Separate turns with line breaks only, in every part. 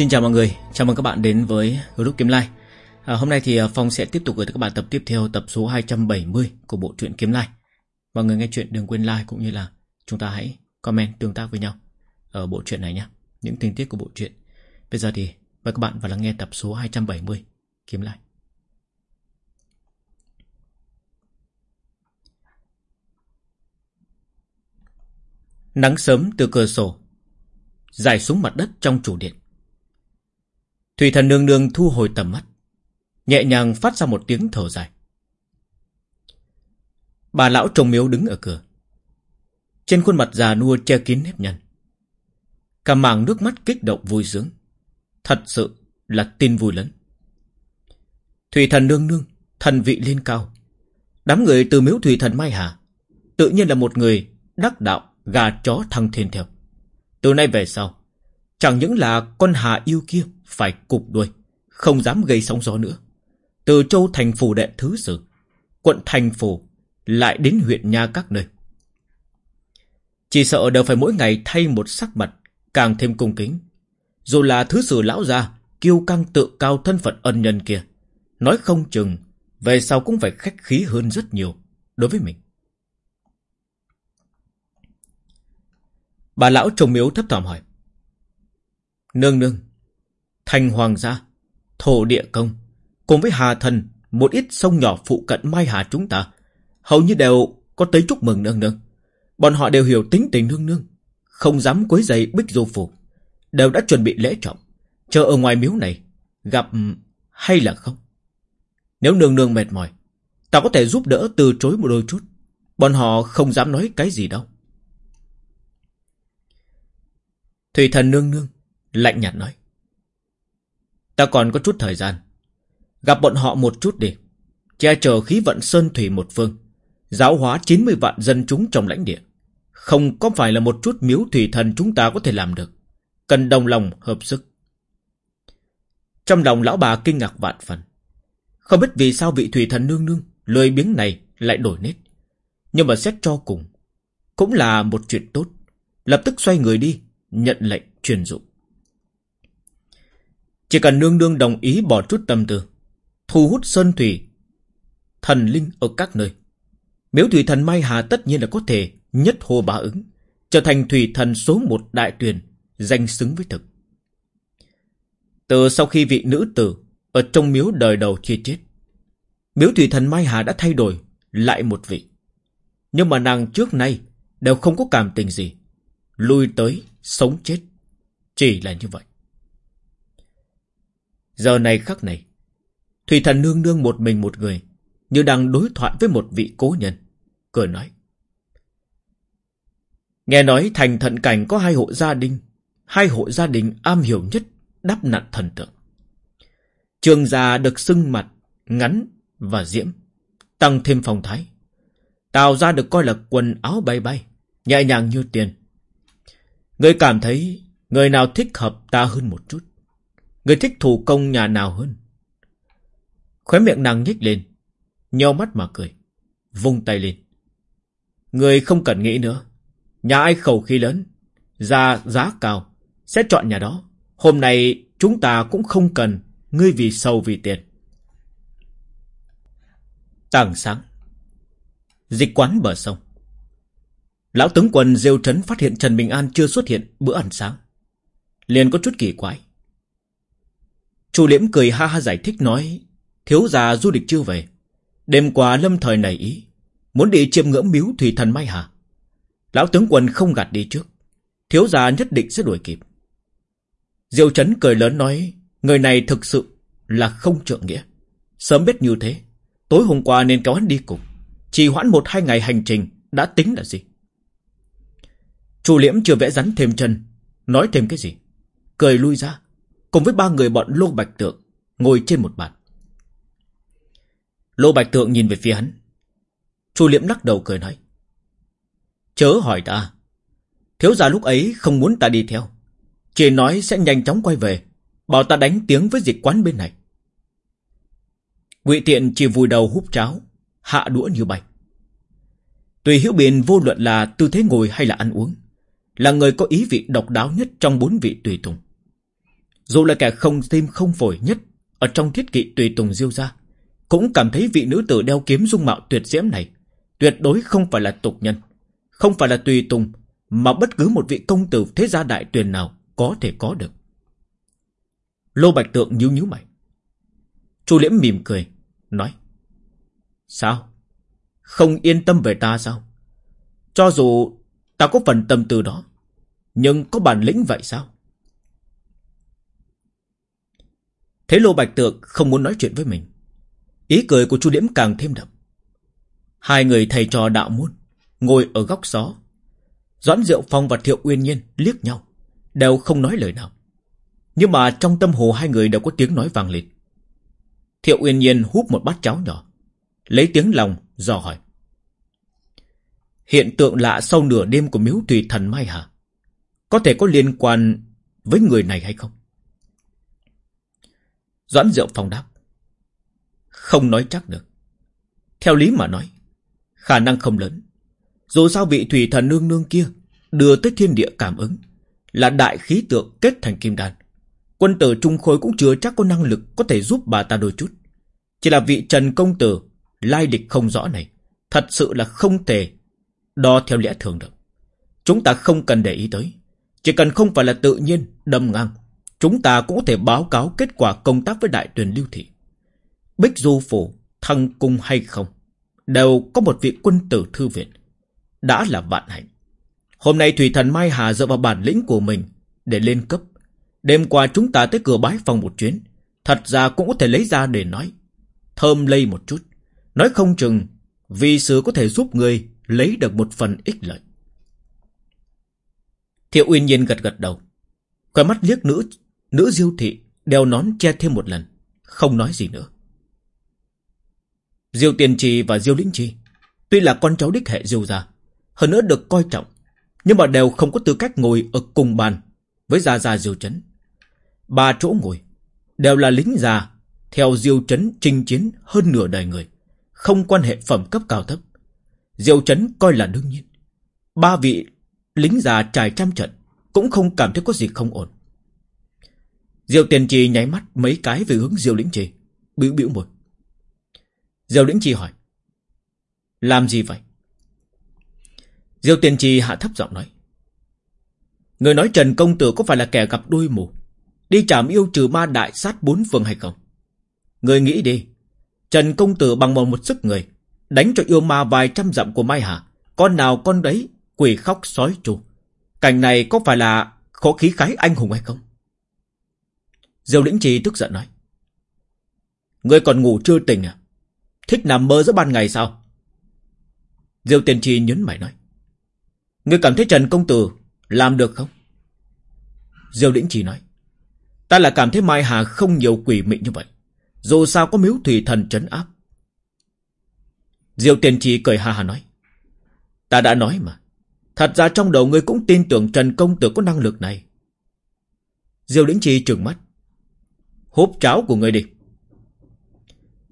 Xin chào mọi người, chào mừng các bạn đến với group Kiếm Lai. À, hôm nay thì à, Phong sẽ tiếp tục gửi tới các bạn tập tiếp theo tập số 270 của bộ truyện Kiếm Lai. Mọi người nghe chuyện đừng quên like cũng như là chúng ta hãy comment tương tác với nhau ở bộ truyện này nhé. Những tình tiết của bộ truyện. Bây giờ thì mời các bạn vào lắng nghe tập số 270 Kiếm Lai. Nắng sớm từ cửa sổ Dài xuống mặt đất trong chủ điện Thủy thần nương nương thu hồi tầm mắt Nhẹ nhàng phát ra một tiếng thở dài. Bà lão trồng miếu đứng ở cửa. Trên khuôn mặt già nua che kín nếp nhăn. Cả màng nước mắt kích động vui sướng. Thật sự là tin vui lớn. Thủy thần nương nương Thần vị lên cao. Đám người từ miếu thủy thần Mai Hà Tự nhiên là một người đắc đạo gà chó thăng thiên theo. Từ nay về sau, chẳng những là con hà yêu kia phải cục đuôi, không dám gây sóng gió nữa. Từ châu thành phủ đệ thứ sử, quận thành phủ, lại đến huyện nha các nơi. Chỉ sợ đều phải mỗi ngày thay một sắc mặt, càng thêm cung kính. Dù là thứ sử lão gia, kiêu căng tự cao thân phận ân nhân kia, nói không chừng, về sau cũng phải khách khí hơn rất nhiều đối với mình. Bà lão trồng miếu thấp thỏm hỏi. Nương nương, thành hoàng gia, thổ địa công, cùng với hà thần, một ít sông nhỏ phụ cận Mai Hà chúng ta, hầu như đều có tới chúc mừng nương nương. Bọn họ đều hiểu tính tình nương nương, không dám quấy giày bích du phủ, đều đã chuẩn bị lễ trọng, chờ ở ngoài miếu này, gặp hay là không. Nếu nương nương mệt mỏi, ta có thể giúp đỡ từ chối một đôi chút, bọn họ không dám nói cái gì đâu. Thủy thần nương nương, lạnh nhạt nói. Ta còn có chút thời gian. Gặp bọn họ một chút đi. Che chở khí vận sơn thủy một phương. Giáo hóa 90 vạn dân chúng trong lãnh địa. Không có phải là một chút miếu thủy thần chúng ta có thể làm được. Cần đồng lòng, hợp sức. Trong lòng lão bà kinh ngạc vạn phần. Không biết vì sao vị thủy thần nương nương, lười biếng này lại đổi nết. Nhưng mà xét cho cùng. Cũng là một chuyện tốt. Lập tức xoay người đi, nhận lệnh truyền dụng. Chỉ cần nương nương đồng ý bỏ chút tâm tư, thu hút sơn thủy, thần linh ở các nơi. Miếu thủy thần Mai Hà tất nhiên là có thể nhất hồ bá ứng, trở thành thủy thần số một đại tuyển, danh xứng với thực. Từ sau khi vị nữ tử ở trong miếu đời đầu chia chết, miếu thủy thần Mai Hà đã thay đổi lại một vị. Nhưng mà nàng trước nay đều không có cảm tình gì. Lui tới sống chết. Chỉ là như vậy. Giờ này khắc này, Thủy thần nương nương một mình một người, như đang đối thoại với một vị cố nhân. Cười nói. Nghe nói thành thận cảnh có hai hộ gia đình, hai hộ gia đình am hiểu nhất đắp nặn thần tượng. Trường già được sưng mặt, ngắn và diễm, tăng thêm phong thái. Tạo ra được coi là quần áo bay bay, nhẹ nhàng như tiền, Người cảm thấy người nào thích hợp ta hơn một chút. Người thích thủ công nhà nào hơn. Khóe miệng nàng nhếch lên. Nheo mắt mà cười. Vung tay lên. Người không cần nghĩ nữa. Nhà ai khẩu khí lớn. Ra giá cao. Sẽ chọn nhà đó. Hôm nay chúng ta cũng không cần. Ngươi vì sâu vì tiền. Tảng sáng. Dịch quán bờ sông. Lão tướng quân Diêu Trấn phát hiện Trần Bình An chưa xuất hiện bữa ăn sáng. Liền có chút kỳ quái. Chu Liễm cười ha ha giải thích nói, thiếu già du lịch chưa về. Đêm qua lâm thời nảy ý, muốn đi chiêm ngưỡng miếu thủy thần Mai Hà. Lão tướng quân không gạt đi trước, thiếu già nhất định sẽ đuổi kịp. Diêu Trấn cười lớn nói, người này thực sự là không trượng nghĩa. Sớm biết như thế, tối hôm qua nên kéo hắn đi cùng. Chỉ hoãn một hai ngày hành trình đã tính là gì? Chu Liễm chưa vẽ rắn thêm chân, nói thêm cái gì. Cười lui ra, cùng với ba người bọn Lô Bạch Tượng, ngồi trên một bàn. Lô Bạch Tượng nhìn về phía hắn. Chu Liễm lắc đầu cười nói. Chớ hỏi ta. Thiếu gia lúc ấy không muốn ta đi theo. Chỉ nói sẽ nhanh chóng quay về, bảo ta đánh tiếng với dịch quán bên này. Ngụy Tiện chỉ vùi đầu húp cháo, hạ đũa như bay. Tùy hiểu biện vô luận là tư thế ngồi hay là ăn uống là người có ý vị độc đáo nhất trong bốn vị tùy tùng. Dù là kẻ không tim không phổi nhất, Ở trong thiết kỵ tùy tùng diêu gia, Cũng cảm thấy vị nữ tử đeo kiếm dung mạo tuyệt diễm này Tuyệt đối không phải là tục nhân, Không phải là tùy tùng, Mà bất cứ một vị công tử thế gia đại tuyển nào Có thể có được. Lô Bạch Tượng nhíu nhíu mày. Chu Liễm mỉm cười, Nói, Sao? Không yên tâm về ta sao? Cho dù ta có phần tâm tư đó, Nhưng có bản lĩnh vậy sao? Thế Lô Bạch Tượng không muốn nói chuyện với mình. Ý cười của Chu Liễm càng thêm đậm. Hai người thầy trò đạo môn, Ngồi ở góc gió. Doãn Diệu Phong và Thiệu Uyên Nhiên liếc nhau, Đều không nói lời nào. Nhưng mà trong tâm hồ hai người đều có tiếng nói vang lên. Thiệu Uyên Nhiên hút một bát cháo nhỏ, Lấy tiếng lòng dò hỏi. Hiện tượng lạ sau nửa đêm của miếu tùy thần Mai Hà, Có thể có liên quan với người này hay không? Doãn Diệu Phong đáp. Không nói chắc được. Theo lý mà nói, Khả năng không lớn. Dù sao vị thủy thần nương nương kia Đưa tới thiên địa cảm ứng Là đại khí tượng kết thành kim đan. Quân tử Trung Khôi cũng chưa chắc có năng lực Có thể giúp bà ta đôi chút. Chỉ là vị Trần Công Tử Lai địch không rõ này, Thật sự là không thể Đo theo lẽ thường được. Chúng ta không cần để ý tới, Chỉ cần không phải là tự nhiên đâm ngang Chúng ta cũng có thể báo cáo kết quả công tác với đại tuyển lưu thị. Bích Du Phủ, Thăng cung hay không? Đều có một vị quân tử thư viện. Đã là vạn hạnh. Hôm nay Thủy Thần Mai Hà dựa vào bản lĩnh của mình Để lên cấp. Đêm qua chúng ta tới cửa bái phòng một chuyến. Thật ra cũng có thể lấy ra để nói. Thơm lây một chút. Nói không chừng Vì sự có thể giúp người Lấy được một phần ích lợi. Thiệu Uyên Nhiên gật gật đầu. Quay mắt liếc nữ Nữ diêu thị đeo nón che thêm một lần, Không nói gì nữa. Diêu Tiền Trì và Diêu Lĩnh Trì Tuy là con cháu đích hệ Diêu gia, Hơn nữa được coi trọng, Nhưng mà đều không có tư cách ngồi ở cùng bàn Với Gia Gia Diêu Trấn Ba chỗ ngồi Đều là lính già, Theo Diêu Trấn chinh chiến hơn nửa đời người, Không quan hệ phẩm cấp cao thấp. Diêu Trấn coi là đương nhiên. Ba vị lính già trải trăm trận Cũng không cảm thấy có gì không ổn. Diêu Tiền Trì nháy mắt mấy cái về hướng Diêu Lĩnh Trì. Biểu biểu môi. Diêu Lĩnh Trì hỏi, Làm gì vậy? Diêu Tiền Trì hạ thấp giọng nói, Người nói Trần Công Tử có phải là kẻ gặp đôi mù, Đi trảm yêu trừ ma đại sát bốn phương hay không? Người nghĩ đi, Trần Công Tử bằng một một sức người, Đánh cho yêu ma vài trăm dặm của Mai Hà, Con nào con đấy Quỷ khóc sói trù Cảnh này có phải là khó khí khái anh hùng hay không? Diêu lĩnh trì tức giận nói. Ngươi còn ngủ chưa tỉnh à? Thích nằm mơ giữa ban ngày sao? Diêu tiên trì nhấn mày nói. Ngươi cảm thấy Trần Công Tử Làm được không? Diêu lĩnh trì nói. Ta là cảm thấy Mai Hà không nhiều quỷ mị như vậy. Dù sao có miếu thủy thần trấn áp. Diêu tiên trì cười ha ha nói. Ta đã nói mà. Thật ra trong đầu ngươi cũng tin tưởng Trần Công Tử có năng lực này. Diêu lĩnh trì trừng mắt. Húp cháo của người đi.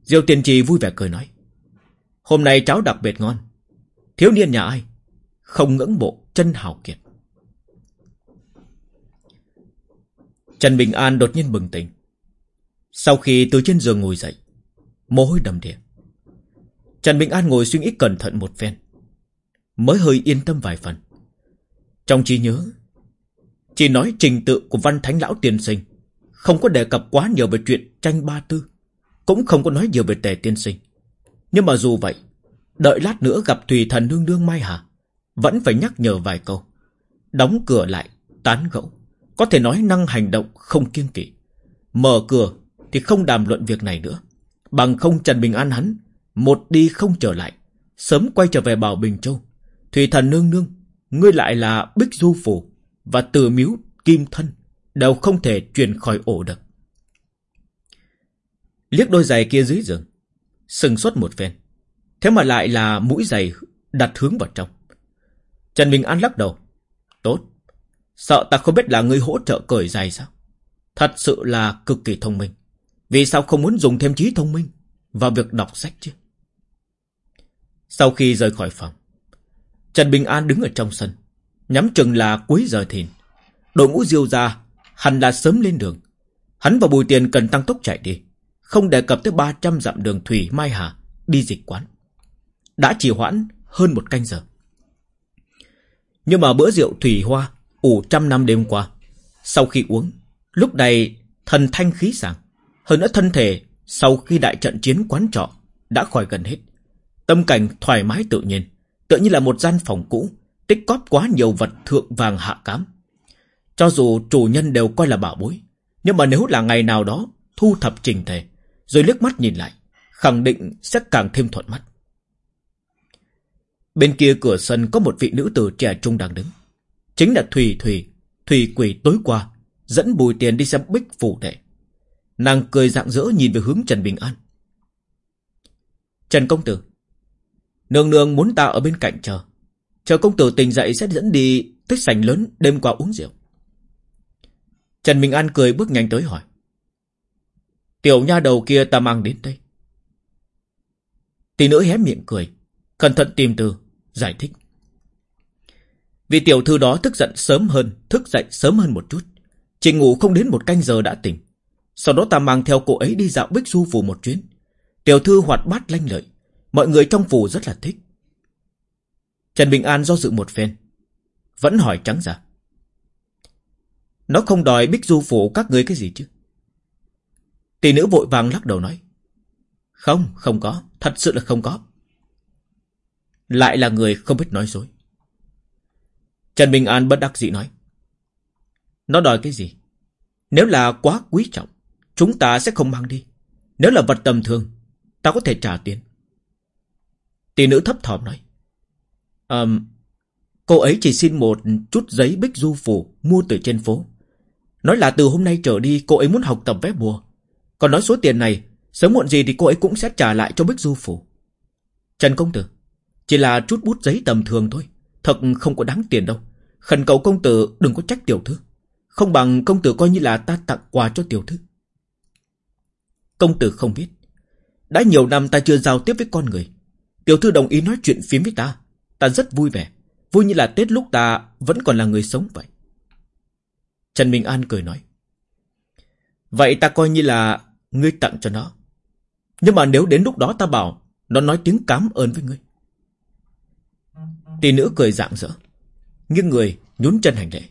Diêu tiên trì vui vẻ cười nói, Hôm nay cháo đặc biệt ngon. Thiếu niên nhà ai Không ngưỡng bộ chân hào kiệt. Trần Bình An đột nhiên bừng tỉnh. Sau khi từ trên giường ngồi dậy, Mồ hôi đầm đìa. Trần Bình An ngồi suy nghĩ cẩn thận một phen, Mới hơi yên tâm vài phần. Trong trí nhớ, Chỉ nói trình tự của văn thánh lão tiên sinh không có đề cập quá nhiều về chuyện tranh ba tư, Cũng không có nói nhiều về tề tiên sinh. Nhưng mà dù vậy, Đợi lát nữa gặp Thùy Thần Nương Nương Mai Hà, Vẫn phải nhắc nhở vài câu. Đóng cửa lại, Tán gẫu, Có thể nói năng hành động không kiêng kỵ. Mở cửa thì không đàm luận việc này nữa. Bằng không Trần Bình An hắn, Một đi không trở lại, Sớm quay trở về Bảo Bình Châu. Thùy Thần Nương Nương, Ngươi lại là Bích Du Phủ Và từ miếu Kim Thân. Đều không thể truyền khỏi ổ được. Liếc đôi giày kia dưới giường, Sừng suốt một phen. Thế mà lại là mũi giày đặt hướng vào trong. Trần Bình An lắc đầu. Tốt, Sợ ta không biết là người hỗ trợ cởi giày sao? Thật sự là cực kỳ thông minh. Vì sao không muốn dùng thêm trí thông minh Vào việc đọc sách chứ? Sau khi rời khỏi phòng, Trần Bình An đứng ở trong sân, Nhắm chừng là cuối giờ thìn. Đội ngũ diêu ra Hẳn là sớm lên đường Hắn và Bùi Tiền cần tăng tốc chạy đi. Không đề cập tới 300 dặm đường Thủy Mai Hà đi dịch quán. Đã trì hoãn hơn một canh giờ. Nhưng mà bữa rượu Thủy Hoa ủ trăm năm đêm qua. Sau khi uống, lúc này thần thanh khí sảng. Hơn nữa thân thể sau khi đại trận chiến quán trọ đã khỏi gần hết. Tâm cảnh thoải mái tự nhiên, tự như là một gian phòng cũ, tích cóp quá nhiều vật thượng vàng hạ cám. Cho dù chủ nhân đều coi là bảo bối, nhưng mà nếu là ngày nào đó thu thập trình thể, rồi liếc mắt nhìn lại, khẳng định sẽ càng thêm thuận mắt. Bên kia cửa sân có một vị nữ tử trẻ trung đang đứng. Chính là Thùy Thùy, Thùy quỷ tối qua, dẫn bùi tiền đi xem bích phủ đệ. Nàng cười rạng rỡ nhìn về hướng Trần Bình An. Trần Công Tử, nương nương muốn ta ở bên cạnh chờ. Chờ công tử tỉnh dậy sẽ dẫn đi tích sành lớn đêm qua uống rượu. Trần Bình An cười bước nhanh tới hỏi. Tiểu nha đầu kia ta mang đến đây. Tỷ nữ hé miệng cười, cẩn thận tìm từ, giải thích. Vì tiểu thư đó thức giận sớm hơn, thức dậy sớm hơn một chút. Chỉ ngủ không đến một canh giờ đã tỉnh. Sau đó ta mang theo cô ấy đi dạo Bích Du Phủ một chuyến. Tiểu thư hoạt bát lanh lợi. Mọi người trong phủ rất là thích. Trần Bình An do dự một phen. Vẫn hỏi trắng ra. Nó không đòi Bích Du Phủ các người cái gì chứ? Tỷ nữ vội vàng lắc đầu nói. Không, không có. Thật sự là không có. Lại là người không biết nói dối. Trần Bình An bất đắc dĩ nói. Nó đòi cái gì? Nếu là quá quý trọng, chúng ta sẽ không mang đi. Nếu là vật tầm thường, ta có thể trả tiền. Tỷ nữ thấp thỏm nói. Um, cô ấy chỉ xin một chút giấy bích du phủ mua từ trên phố. Nói là từ hôm nay trở đi cô ấy muốn học tập vẽ bùa. Còn nói số tiền này, sớm muộn gì thì cô ấy cũng sẽ trả lại cho bích du phủ. Trần Công Tử, chỉ là chút bút giấy tầm thường thôi. Thật không có đáng tiền đâu. Khẩn cầu công tử đừng có trách tiểu thư. Không bằng công tử coi như là ta tặng quà cho tiểu thư. Công tử không biết. Đã nhiều năm ta chưa giao tiếp với con người. Tiểu thư đồng ý nói chuyện phím với ta. Ta rất vui vẻ. Vui như là Tết lúc ta vẫn còn là người sống vậy. Trần Minh An cười nói. Vậy ta coi như là ngươi tặng cho nó. Nhưng mà nếu đến lúc đó ta bảo nó nói tiếng cám ơn với ngươi. Tỷ nữ cười rạng rỡ. Nhưng người nhún chân hành lễ.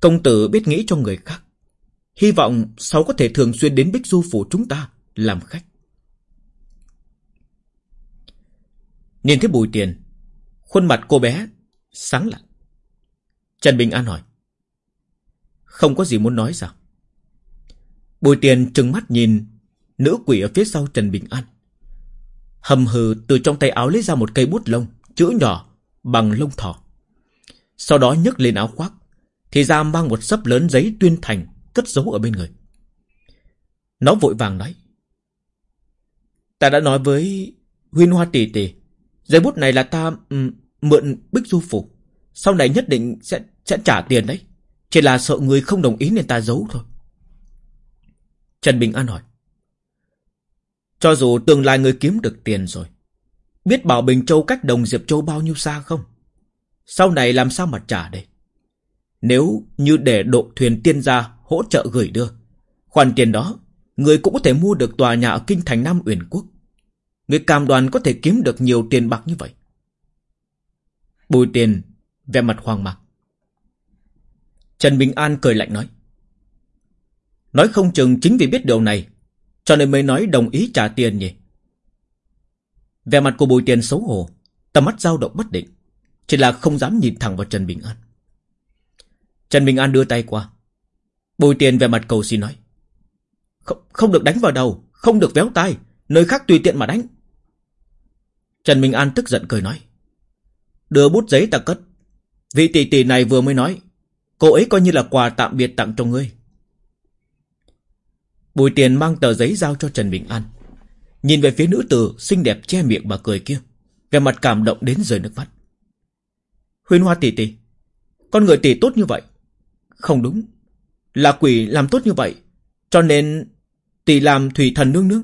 Công tử biết nghĩ cho người khác. Hy vọng sau có thể thường xuyên đến Bích Du Phủ chúng ta làm khách. Nhìn thấy bùi tiền, khuôn mặt cô bé sáng lặng. Trần Bình An hỏi. Không có gì muốn nói sao? Bùi tiền trừng mắt nhìn nữ quỷ ở phía sau Trần Bình An. Hầm hừ từ trong tay áo lấy ra một cây bút lông, chữ nhỏ, bằng lông thỏ. Sau đó nhấc lên áo khoác, thì ra mang một sấp lớn giấy tuyên thành cất giấu ở bên người. Nó vội vàng nói. Ta đã nói với Huyên Hoa tỷ tỷ, giấy bút này là ta um, mượn Bích Du Phủ. Sau này nhất định sẽ sẽ trả tiền đấy. Chỉ là sợ người không đồng ý nên ta giấu thôi. Trần Bình An hỏi. Cho dù tương lai người kiếm được tiền rồi, biết Bảo Bình Châu cách Đồng Diệp Châu bao nhiêu xa không? Sau này làm sao mà trả đây? Nếu như để độ thuyền tiên gia hỗ trợ gửi đưa, khoản tiền đó, người cũng có thể mua được tòa nhà ở kinh thành Nam Uyển Quốc. Người cam đoàn có thể kiếm được nhiều tiền bạc như vậy. Bùi tiền, vẻ mặt hoang mang. Trần Bình An cười lạnh nói. Nói không chừng chính vì biết điều này, cho nên mới nói đồng ý trả tiền nhỉ. Vẻ mặt của bùi tiền xấu hổ, tầm mắt dao động bất định, chỉ là không dám nhìn thẳng vào Trần Bình An. Trần Bình An đưa tay qua. Bùi tiền về mặt cầu xin nói. Không, không được đánh vào đầu, không được véo tay, nơi khác tùy tiện mà đánh. Trần Bình An tức giận cười nói. Đưa bút giấy ta cất. Vị tỷ tỷ này vừa mới nói, cô ấy coi như là quà tạm biệt tặng cho ngươi. Bùi tiền mang tờ giấy giao cho Trần Bình An. Nhìn về phía nữ tử xinh đẹp che miệng mà cười kia. Về mặt cảm động đến rơi nước mắt. Huyên hoa tỷ tỷ. Con người tỷ tốt như vậy. Không đúng. Là quỷ làm tốt như vậy. Cho nên tỷ làm thủy thần nương nương.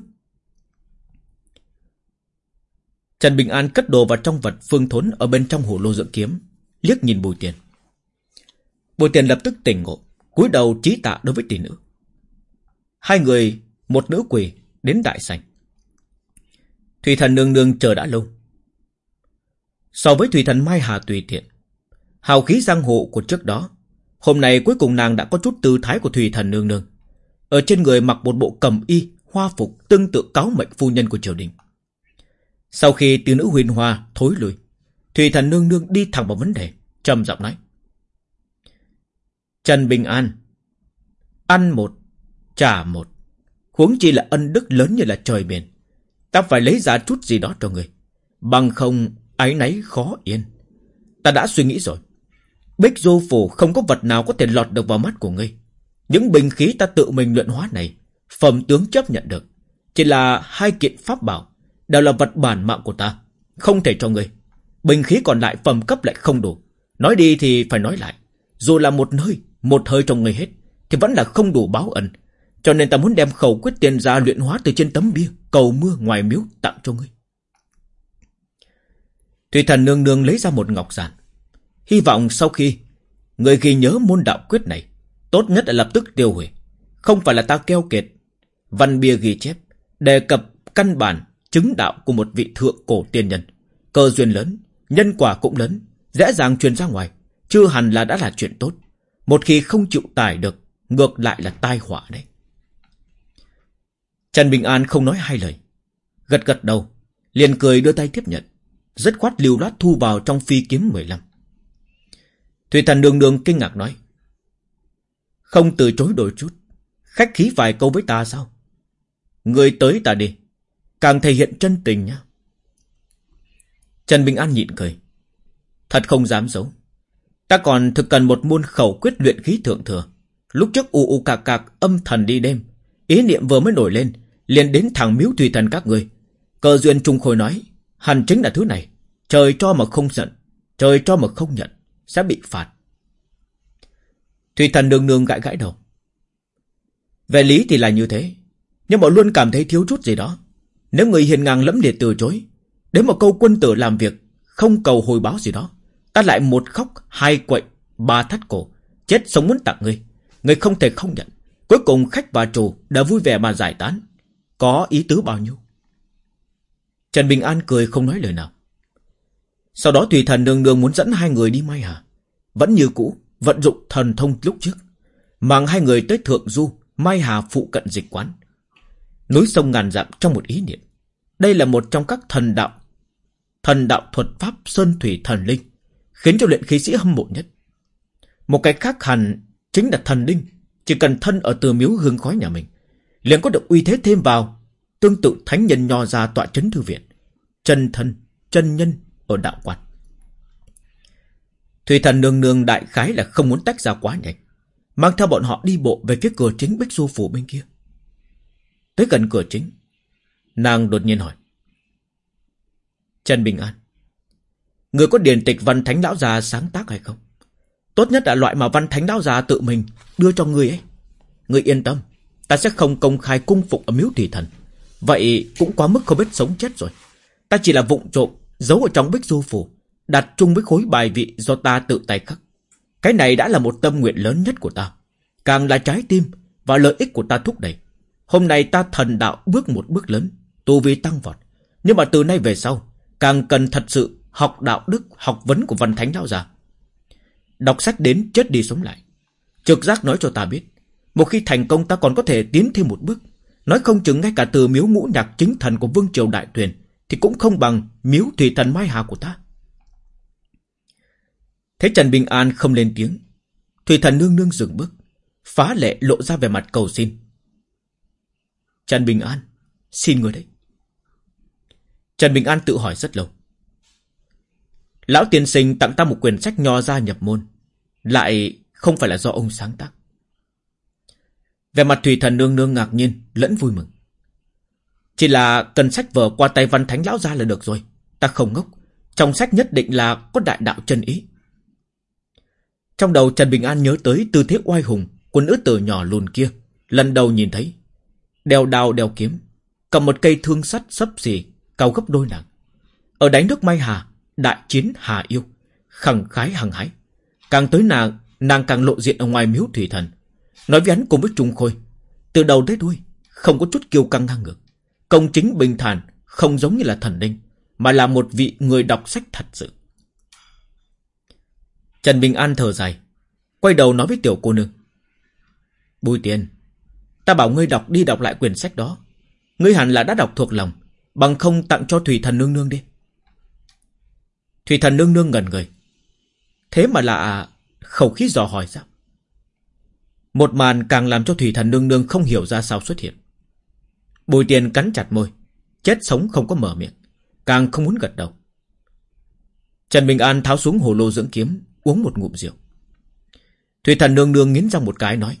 Trần Bình An cất đồ vào trong vật phương thốn ở bên trong hồ lô dưỡng kiếm. Liếc nhìn bùi tiền. Bùi tiền lập tức tỉnh ngộ. cúi đầu trí tạ đối với tỷ nữ. Hai người, một nữ quỳ đến đại sảnh. Thủy thần nương nương chờ đã lâu. So với thủy thần Mai Hà tùy tiện, hào khí giang hộ của trước đó, hôm nay cuối cùng nàng đã có chút tư thái của thủy thần nương nương. Ở trên người mặc một bộ cầm y, hoa phục tương tự cáo mệnh phu nhân của triều đình. Sau khi tỷ nữ huyền hoa thối lui, thủy thần nương nương đi thẳng vào vấn đề, trầm giọng nói. Trần Bình An, ăn một, trả một. Huống chi là ân đức lớn như là trời biển. Ta phải lấy ra chút gì đó cho người. Bằng không, ái náy khó yên. Ta đã suy nghĩ rồi. Bích du phủ không có vật nào có thể lọt được vào mắt của ngươi. Những bình khí ta tự mình luyện hóa này, phẩm tướng chấp nhận được. Chỉ là hai kiện pháp bảo, đều là vật bản mạng của ta. Không thể cho ngươi. Bình khí còn lại phẩm cấp lại không đủ. Nói đi thì phải nói lại. Dù là một nơi, một hơi trong người hết, thì vẫn là không đủ báo ân. Cho nên ta muốn đem khẩu quyết tiền ra luyện hóa từ trên tấm bia, cầu mưa ngoài miếu tặng cho ngươi. Thủy thần nương nương lấy ra một ngọc giản. Hy vọng sau khi người ghi nhớ môn đạo quyết này, tốt nhất là lập tức tiêu hủy. Không phải là ta keo kiệt. Văn bia ghi chép, đề cập căn bản chứng đạo của một vị thượng cổ tiên nhân. Cơ duyên lớn, nhân quả cũng lớn, dễ dàng truyền ra ngoài, chưa hẳn là đã là chuyện tốt. Một khi không chịu tải được, ngược lại là tai họa đấy. Trần Bình An không nói hai lời. Gật gật đầu, liền cười đưa tay tiếp nhận. Rất khoát lưu loát thu vào trong phi kiếm 15. Thủy thần đường đường kinh ngạc nói. Không từ chối đổi chút. Khách khí vài câu với ta sao? Người tới ta đi. Càng thể hiện chân tình nhá. Trần Bình An nhịn cười. Thật không dám giấu. Ta còn thực cần một môn khẩu quyết luyện khí thượng thừa. Lúc trước u u cạc cạc âm thần đi đêm. Ý niệm vừa mới nổi lên. liền đến thẳng miếu tùy thần các người. Cờ duyên trung khôi nói. Hẳn chính là thứ này. Trời cho mà không giận. Trời cho mà không nhận. Sẽ bị phạt. Thủy thần đường nương gãi gãi đầu. Về lý thì là như thế. Nhưng mà luôn cảm thấy thiếu chút gì đó. Nếu người hiền ngang lẫm liệt từ chối. Đến một câu quân tử làm việc. Không cầu hồi báo gì đó. Ta lại một khóc, hai quậy, ba thắt cổ. Chết sống muốn tặng ngươi. Ngươi không thể không nhận. Cuối cùng khách và chủ đã vui vẻ mà giải tán. Có ý tứ bao nhiêu? Trần Bình An cười không nói lời nào. Sau đó Thủy Thần đường đường muốn dẫn hai người đi Mai Hà. Vẫn như cũ, vận dụng thần thông lúc trước. Mang hai người tới Thượng Du, Mai Hà phụ cận dịch quán. Núi sông ngàn dặm trong một ý niệm. Đây là một trong các thần đạo. Thần đạo thuật pháp Sơn Thủy Thần Linh. Khiến cho luyện khí sĩ hâm mộ nhất. Một cái khác hẳn chính là thần linh. Chỉ cần thân ở từ miếu hương khói nhà mình. liền có được uy thế thêm vào Tương tự thánh nhân nho ra tọa chấn thư viện. Chân thân, chân nhân ở đạo quan. Thủy thần nương nương đại khái là không muốn tách ra quá nhanh. Mang theo bọn họ đi bộ về phía cửa chính Bích Du Phủ bên kia. Tới gần cửa chính. Nàng đột nhiên hỏi. Trần Bình An. Người có điển tịch văn thánh lão già sáng tác hay không? Tốt nhất là loại mà văn thánh lão già tự mình đưa cho người ấy. Người yên tâm. Ta sẽ không công khai cung phục ở miếu thị thần. Vậy cũng quá mức không biết sống chết rồi. Ta chỉ là vụng trộm, giấu ở trong bích du phủ, đặt chung với khối bài vị do ta tự tay khắc. Cái này đã là một tâm nguyện lớn nhất của ta. Càng là trái tim và lợi ích của ta thúc đẩy. Hôm nay ta thần đạo bước một bước lớn, tu vi tăng vọt. Nhưng mà từ nay về sau, càng cần thật sự học đạo đức, học vấn của văn thánh lão già. Đọc sách đến chết đi sống lại. Trực giác nói cho ta biết, một khi thành công ta còn có thể tiến thêm một bước. Nói không chừng ngay cả từ miếu ngũ nhạc chính thần của Vương Triều Đại Tuyền Thì cũng không bằng miếu thủy thần Mai Hà của ta Thế Trần Bình An không lên tiếng Thủy thần nương nương dừng bước Phá lệ lộ ra về mặt cầu xin Trần Bình An Xin người đấy Trần Bình An tự hỏi rất lâu Lão tiên sinh tặng ta một quyển sách nho gia nhập môn Lại không phải là do ông sáng tác về mặt thủy thần nương nương ngạc nhiên, lẫn vui mừng. Chỉ là cần sách vở qua tay văn thánh lão ra là được rồi. Ta không ngốc. Trong sách nhất định là có đại đạo chân ý. Trong đầu Trần Bình An nhớ tới tư thế oai hùng của nữ tử nhỏ lùn kia. Lần đầu nhìn thấy. Đeo đao đeo kiếm. Cầm một cây thương sắt sấp xỉ cao gấp đôi nàng. Ở đánh nước Mai Hà, đại chiến Hà Yêu. Khẳng khái hằng hái. Càng tới nàng, nàng càng lộ diện ở ngoài miếu thủy thần. Nói với hắn cùng với Trung Khôi Từ đầu tới đuôi Không có chút kiêu căng ngang ngược Công chính bình thản Không giống như là thần linh Mà là một vị người đọc sách thật sự Trần Bình An thở dài Quay đầu nói với tiểu cô nương Bùi tiền Ta bảo ngươi đọc đi đọc lại quyển sách đó Ngươi hẳn là đã đọc thuộc lòng Bằng không tặng cho Thủy Thần Nương Nương đi Thủy Thần Nương Nương ngẩn người. Thế mà lạ khẩu khí dò hỏi sao? Một màn càng làm cho Thủy Thần Nương Nương không hiểu ra sao xuất hiện. Bùi tiền cắn chặt môi Chết sống không có mở miệng Càng không muốn gật đầu. Trần Bình An tháo xuống hồ lô dưỡng kiếm Uống một ngụm rượu. Thủy Thần Nương Nương nghiến răng một cái nói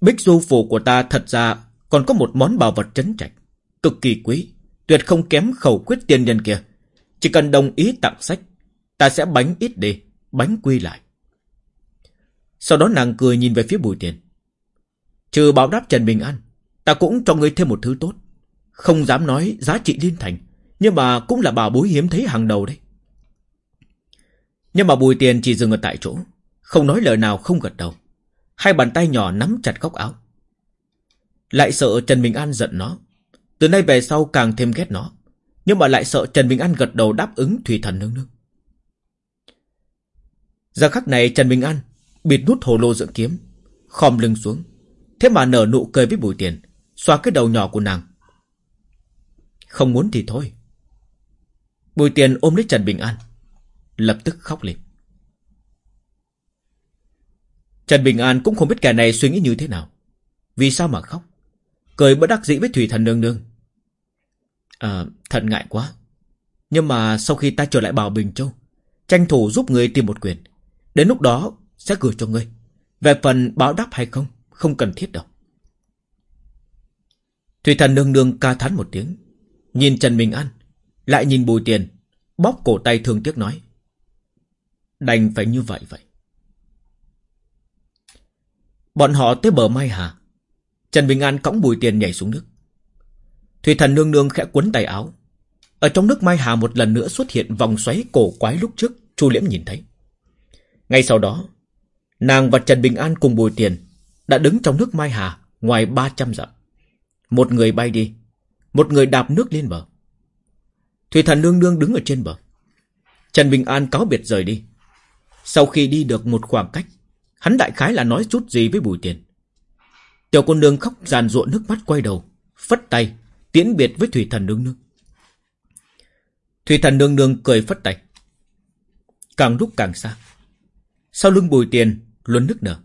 Bích du phủ của ta thật ra còn có một món bảo vật trấn trạch, cực kỳ quý, tuyệt không kém khẩu quyết tiên nhân kia. Chỉ cần đồng ý tặng sách, ta sẽ bánh ít đi, bánh quy lại. Sau đó nàng cười nhìn về phía bùi tiền. Trừ báo đáp Trần Bình An, ta cũng cho ngươi thêm một thứ tốt. Không dám nói giá trị liên thành, nhưng mà cũng là bà bối hiếm thấy hàng đầu đấy. Nhưng mà bùi tiền chỉ dừng ở tại chỗ, không nói lời nào không gật đầu. Hai bàn tay nhỏ nắm chặt góc áo. Lại sợ Trần Bình An giận nó. Từ nay về sau càng thêm ghét nó. Nhưng mà lại sợ Trần Bình An gật đầu đáp ứng Thủy Thần nương nương. Giờ khắc này Trần Bình An bịt nút hồ lô dưỡng kiếm, khom lưng xuống. Thế mà nở nụ cười với bùi tiền, xoa cái đầu nhỏ của nàng. Không muốn thì thôi. Bùi tiền ôm lấy Trần Bình An, lập tức khóc lên. Trần Bình An cũng không biết kẻ này suy nghĩ như thế nào. Vì sao mà khóc? Cười bất đắc dĩ với Thủy Thần Nương Nương. À, thật ngại quá. Nhưng mà sau khi ta trở lại Bảo Bình Châu, tranh thủ giúp người tìm một quyền. Đến lúc đó sẽ gửi cho ngươi. Về phần báo đáp hay không, không cần thiết đâu. Thủy Thần Nương Nương ca thán một tiếng. Nhìn Trần Bình An, lại nhìn Bùi Tiền, bóp cổ tay thương tiếc nói. Đành phải như vậy vậy. Bọn họ tới bờ Mai Hà. Trần Bình An cõng bùi tiền nhảy xuống nước. Thủy thần nương nương khẽ quấn tay áo. Ở trong nước Mai Hà một lần nữa xuất hiện vòng xoáy cổ quái lúc trước, Chu Liễm nhìn thấy. Ngay sau đó, nàng và Trần Bình An cùng bùi tiền đã đứng trong nước Mai Hà ngoài 300 dặm. Một người bay đi, một người đạp nước lên bờ. Thủy thần nương nương đứng ở trên bờ. Trần Bình An cáo biệt rời đi. Sau khi đi được một khoảng cách, Hắn đại khái là nói chút gì với Bùi Tiền. Tiểu cô nương khóc giàn ruộng nước mắt quay đầu, phất tay, tiễn biệt với Thủy Thần Nương Nương. Thủy Thần Nương Nương cười phất tay. Càng lúc càng xa. Sau lưng Bùi Tiền, luôn nước nở.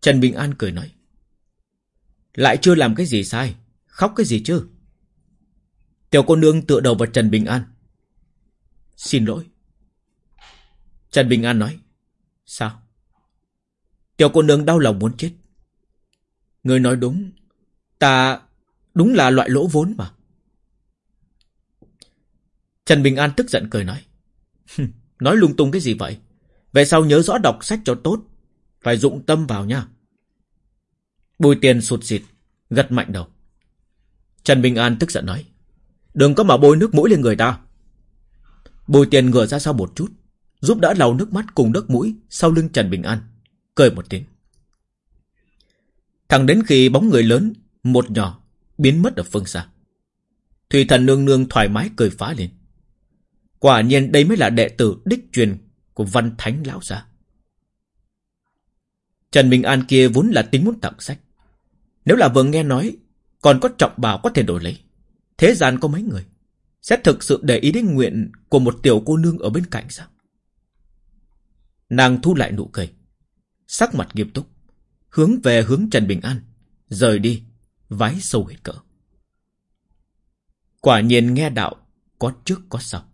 Trần Bình An cười nói. Lại chưa làm cái gì sai, khóc cái gì chứ? Tiểu cô nương tựa đầu vào Trần Bình An. Xin lỗi. Trần Bình An nói. Sao? Tiểu cô nương đau lòng muốn chết. Người nói đúng. Ta đúng là loại lỗ vốn mà. Trần Bình An tức giận cười nói. nói lung tung cái gì vậy? Về sau nhớ rõ đọc sách cho tốt. Phải dụng tâm vào nha. Bùi tiền sụt xịt, gật mạnh đầu. Trần Bình An tức giận nói. Đừng có mà bôi nước mũi lên người ta. Bùi tiền ngửa ra sau một chút, giúp đỡ lau nước mắt cùng nước mũi sau lưng Trần Bình An cười một tiếng. Thẳng đến khi bóng người lớn, một nhỏ, biến mất ở phương xa. Thủy thần nương nương thoải mái cười phá lên. Quả nhiên đây mới là đệ tử đích truyền của văn thánh lão gia. Trần Minh An kia vốn là tính muốn tặng sách. Nếu là vừa nghe nói, còn có trọng bảo có thể đổi lấy. Thế gian có mấy người, sẽ thực sự để ý đến nguyện của một tiểu cô nương ở bên cạnh sao? Nàng thu lại nụ cười sắc mặt nghiêm túc, hướng về hướng Trần Bình An, rời đi, vái sâu hết cỡ. Quả nhiên nghe đạo, có trước có sau.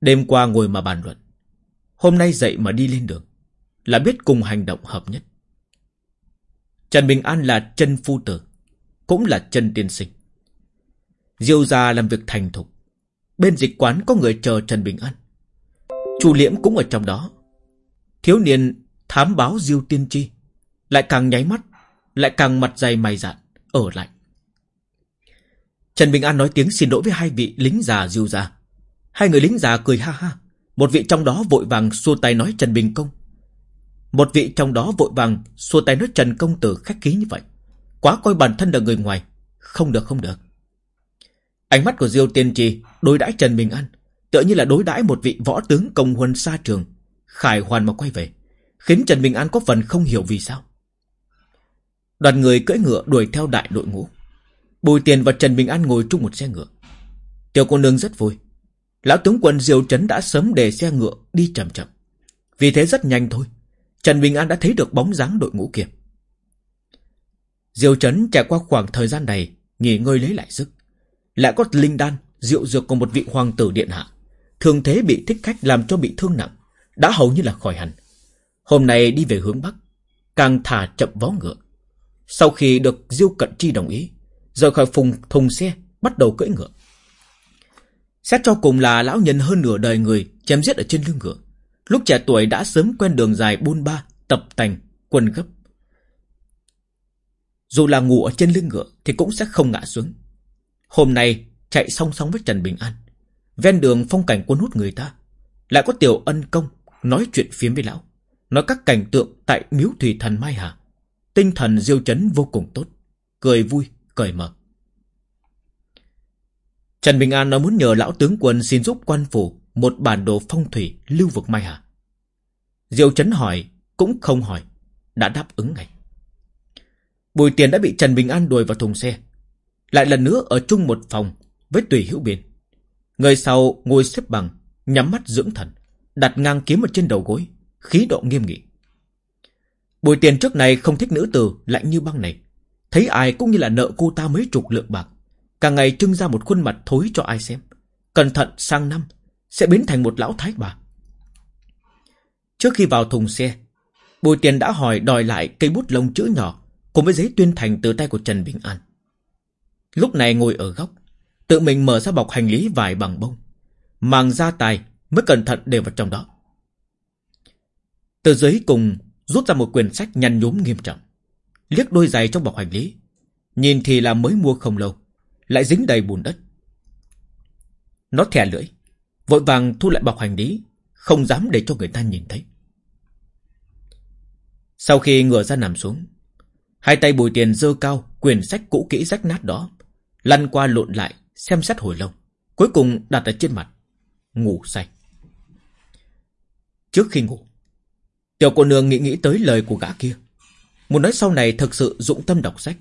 Đêm qua ngồi mà bàn luận, hôm nay dậy mà đi lên đường, là biết cùng hành động hợp nhất. Trần Bình An là chân phu tử, cũng là chân tiên sinh. Diêu gia làm việc thành thục, bên dịch quán có người chờ Trần Bình An. Chu Liễm cũng ở trong đó, Thiếu niên thám báo diêu tiên tri Lại càng nháy mắt lại càng mặt dày mày dạn Ở lại Trần Bình An nói tiếng xin lỗi với hai vị lính già diêu ra Hai người lính già cười ha ha Một vị trong đó vội vàng xua tay nói Trần Bình Công Một vị trong đó vội vàng xua tay nói Trần Công Tử khách khí như vậy. Quá coi bản thân là người ngoài. Không được không được. Ánh mắt của Diêu Tiên Trì đối đãi Trần Bình An tựa như là đối đãi một vị võ tướng công huân xa trường, khải hoàn mà quay về, khiến Trần Bình An có phần không hiểu vì sao. Đoàn người cưỡi ngựa đuổi theo đại đội ngũ. Bùi Tiền và Trần Bình An ngồi chung một xe ngựa. Tiểu cô nương rất vui. Lão tướng quân Diêu Trấn đã sớm để xe ngựa đi chậm chậm. Vì thế rất nhanh thôi. Trần Bình An đã thấy được bóng dáng đội ngũ kia. Diêu Trấn trải qua khoảng thời gian này, nghỉ ngơi lấy lại sức. Lại có linh đan, rượu dược của một vị hoàng tử điện hạ. Thường thế bị thích khách làm cho bị thương nặng, đã hầu như là khỏi hẳn. Hôm nay đi về hướng Bắc, càng thả chậm vó ngựa. Sau khi được Diêu Cận Chi đồng ý, rời khỏi phùng thùng xe, bắt đầu cưỡi ngựa. Xét cho cùng là lão nhân hơn nửa đời người chém giết ở trên lưng ngựa. Lúc trẻ tuổi đã sớm quen đường dài buôn ba, tập tành, quân gấp. Dù là ngủ ở trên lưng ngựa thì cũng sẽ không ngã xuống. Hôm nay chạy song song với Trần Bình An. Ven đường phong cảnh cuốn hút người ta. Lại có tiểu ân công nói chuyện phiếm với lão. Nói các cảnh tượng tại miếu thủy thần Mai Hà. Tinh thần diêu chấn vô cùng tốt. Cười vui, cười mở. Trần Bình An nói muốn nhờ lão tướng quân xin giúp quan phủ một bản đồ phong thủy lưu vực Mai Hà. Diêu chấn hỏi, cũng không hỏi, đã đáp ứng ngay. Bùi tiền đã bị Trần Bình An đuổi vào thùng xe. Lại lần nữa ở chung một phòng với Tùy Hữu Biên. Người sau ngồi xếp bằng, nhắm mắt dưỡng thần, đặt ngang kiếm ở trên đầu gối, khí độ nghiêm nghị. Bùi tiền trước này không thích nữ tử lạnh như băng này. Thấy ai cũng như là nợ cô ta mấy chục lượng bạc. Càng ngày trưng ra một khuôn mặt thối cho ai xem. Cẩn thận sang năm sẽ biến thành một lão thái bà. Trước khi vào thùng xe, Bùi Tiền đã hỏi đòi lại cây bút lông chữ nhỏ cùng với giấy tuyên thành từ tay của Trần Bình An. Lúc này ngồi ở góc, tự mình mở ra bọc hành lý vải bằng bông, màng ra tài mới cẩn thận để vào trong đó. Từ dưới cùng rút ra một quyển sách nhăn nhúm nghiêm trọng, liếc đôi giày trong bọc hành lý, nhìn thì là mới mua không lâu, lại dính đầy bùn đất. Nó thè lưỡi, vội vàng thu lại bọc hành lý, không dám để cho người ta nhìn thấy. Sau khi ngửa ra nằm xuống, hai tay bùi tiền dơ cao quyển sách cũ kỹ rách nát đó, lăn qua lộn lại, xem xét hồi lâu, cuối cùng đặt ở trên mặt, ngủ say. Trước khi ngủ, tiểu cô nương nghĩ nghĩ tới lời của gã kia. Muốn nói sau này thật sự dụng tâm đọc sách,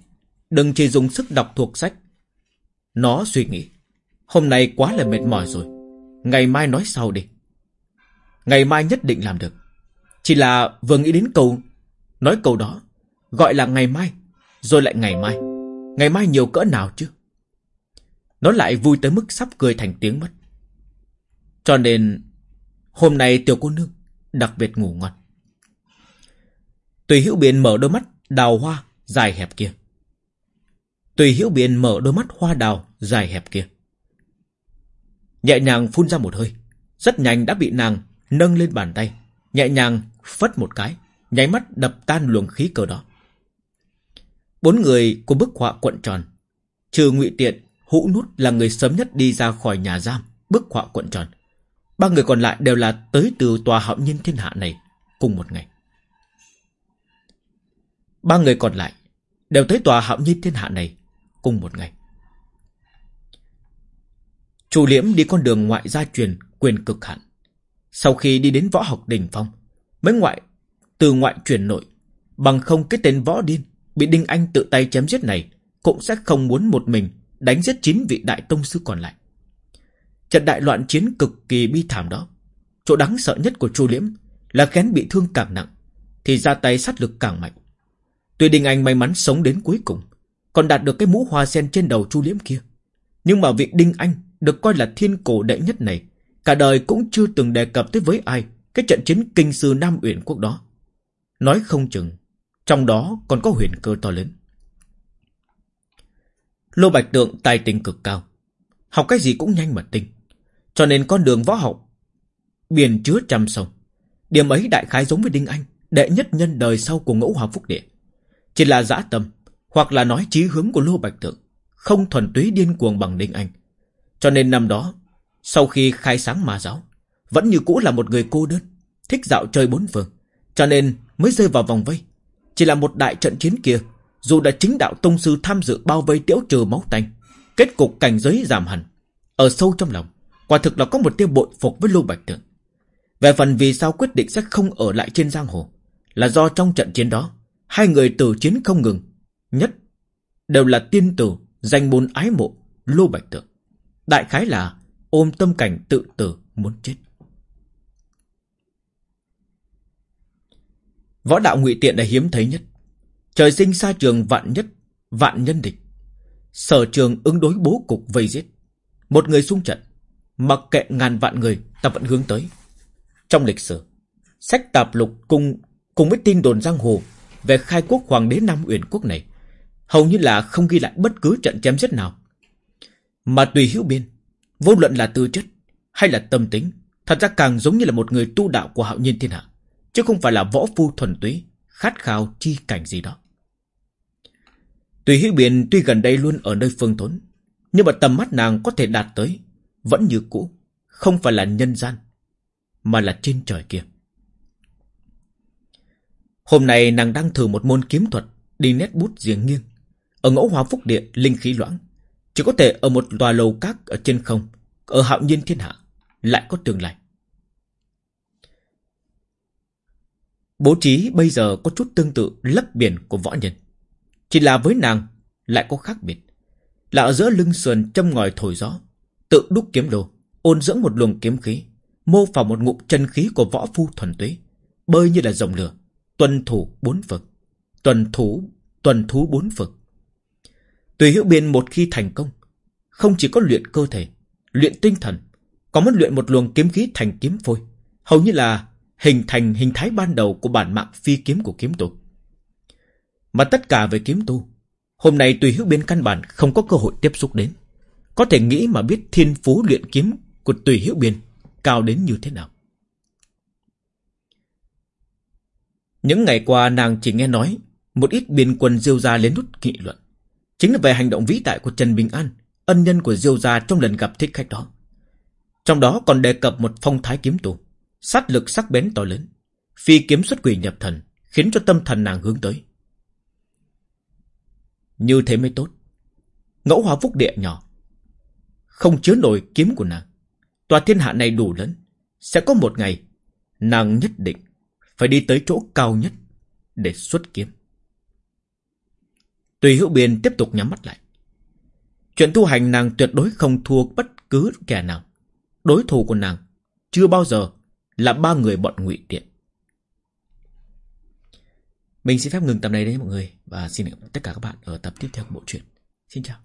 đừng chỉ dùng sức đọc thuộc sách. Nó suy nghĩ, hôm nay quá là mệt mỏi rồi, ngày mai nói sau đi. Ngày mai nhất định làm được. Chỉ là vừa nghĩ đến câu, nói câu đó, gọi là ngày mai, rồi lại ngày mai. Ngày mai nhiều cỡ nào chứ? Nó lại vui tới mức sắp cười thành tiếng mất. Cho nên, hôm nay tiểu cô nương đặc biệt ngủ ngon. Tùy hữu biên mở đôi mắt đào hoa dài hẹp kia. Tùy hữu biên mở đôi mắt hoa đào dài hẹp kia. Nhẹ nhàng phun ra một hơi. Rất nhanh đã bị nàng nâng lên bàn tay. Nhẹ nhàng phất một cái. Nháy mắt đập tan luồng khí cơ đó. Bốn người của bức họa quận tròn. Trừ ngụy Tiện, Hũ Nút là người sớm nhất đi ra khỏi nhà giam, bức họa quận tròn. Ba người còn lại đều là tới từ tòa hạo nhiên thiên hạ này cùng một ngày. Ba người còn lại đều tới tòa hạo nhiên thiên hạ này cùng một ngày. Chủ liễm đi con đường ngoại gia truyền quyền cực hạn. Sau khi đi đến võ học đỉnh phong, mấy ngoại từ ngoại truyền nội, bằng không cái tên võ điên bị Đinh Anh tự tay chém giết này cũng sẽ không muốn một mình đánh giết chín vị đại tông sư còn lại. Trận đại loạn chiến cực kỳ bi thảm đó, chỗ đáng sợ nhất của Chu Liễm là kén bị thương càng nặng, thì ra tay sát lực càng mạnh. Tuy Đinh Anh may mắn sống đến cuối cùng, còn đạt được cái mũ hoa sen trên đầu Chu Liễm kia, nhưng mà vị Đinh Anh được coi là thiên cổ đệ nhất này, cả đời cũng chưa từng đề cập tới với ai cái trận chiến kinh sư Nam Uyển quốc đó. Nói không chừng, trong đó còn có huyền cơ to lớn. Lô Bạch Tượng tài tình cực cao, học cái gì cũng nhanh mà tinh, cho nên con đường võ học biển chứa trăm sông. Điểm ấy đại khái giống với Đinh Anh, đệ nhất nhân đời sau của ngũ hòa phúc địa. Chỉ là dã tâm, hoặc là nói chí hướng của Lô Bạch Tượng, không thuần túy điên cuồng bằng Đinh Anh. Cho nên năm đó, sau khi khai sáng ma giáo, vẫn như cũ là một người cô đơn, thích dạo chơi bốn phương. Cho nên mới rơi vào vòng vây. Chỉ là một đại trận chiến kia, dù đã chính đạo tông sư tham dự bao vây tiễu trừ máu tanh, kết cục cảnh giới giảm hẳn. Ở sâu trong lòng, quả thực là có một tiêu bội phục với Lô Bạch Tượng. Về phần vì sao quyết định sẽ không ở lại trên giang hồ, là do trong trận chiến đó, hai người tử chiến không ngừng, nhất đều là tiên tử danh môn ái mộ Lưu Bạch Tượng. Đại khái là ôm tâm cảnh tự tử muốn chết. Võ đạo ngụy tiện là hiếm thấy nhất. Trời sinh xa trường vạn nhất, vạn nhân địch. Sở trường ứng đối bố cục vây giết. Một người xung trận, mặc kệ ngàn vạn người ta vẫn hướng tới. Trong lịch sử, sách tạp lục cùng cùng với tin đồn giang hồ về khai quốc hoàng đế Nam Uyển quốc này, hầu như là không ghi lại bất cứ trận chém giết nào. Mà tùy hữu biên, vô luận là tư chất hay là tâm tính, thật ra càng giống như là một người tu đạo của hạo nhiên thiên hạ, chứ không phải là võ phu thuần túy, khát khao chi cảnh gì đó. Tùy hữu biên tuy gần đây luôn ở nơi phương thốn, nhưng mà tầm mắt nàng có thể đạt tới, vẫn như cũ, không phải là nhân gian, mà là trên trời kia. Hôm nay nàng đang thử một môn kiếm thuật, đi nét bút riêng nghiêng. Ở ngẫu hóa phúc địa, linh khí loãng, chỉ có thể ở một tòa lầu các ở trên không, ở hạo nhiên thiên hạ, lại có tương lai. Bố trí bây giờ có chút tương tự lấp biển của võ nhân. Chỉ là với nàng lại có khác biệt. Là ở giữa lưng sườn châm ngòi thổi gió, tự đúc kiếm đồ, ôn dưỡng một luồng kiếm khí, mô phỏng một ngụm chân khí của võ phu thuần túy, bơi như là dòng lửa, tuần thủ bốn vực, tuần thủ, tuần thú bốn vực. Tùy hữu biên một khi thành công, không chỉ có luyện cơ thể, luyện tinh thần, còn muốn luyện một luồng kiếm khí thành kiếm phôi, hầu như là hình thành hình thái ban đầu của bản mạng phi kiếm của kiếm tu. Mà tất cả về kiếm tu, hôm nay tùy hữu biên căn bản không có cơ hội tiếp xúc đến. Có thể nghĩ mà biết thiên phú luyện kiếm của tùy hữu biên cao đến như thế nào. Những ngày qua nàng chỉ nghe nói một ít biên quân diêu gia lên nút nghị luận. Chính là về hành động vĩ đại của Trần Bình An, ân nhân của diêu gia trong lần gặp thích khách đó. Trong đó còn đề cập một phong thái kiếm tù, sát lực sắc bén to lớn, phi kiếm xuất quỷ nhập thần, khiến cho tâm thần nàng hướng tới. Như thế mới tốt. Ngẫu hóa phúc địa nhỏ, không chứa nổi kiếm của nàng. Tòa thiên hạ này đủ lớn, sẽ có một ngày nàng nhất định phải đi tới chỗ cao nhất để xuất kiếm. Tùy hữu biên tiếp tục nhắm mắt lại. Chuyện tu hành nàng tuyệt đối không thua bất cứ kẻ nào. Đối thủ của nàng chưa bao giờ là ba người bọn ngụy tiện. Mình xin phép ngừng tập này đấy mọi người, và xin hẹn tất cả các bạn ở tập tiếp theo của bộ truyện. Xin chào.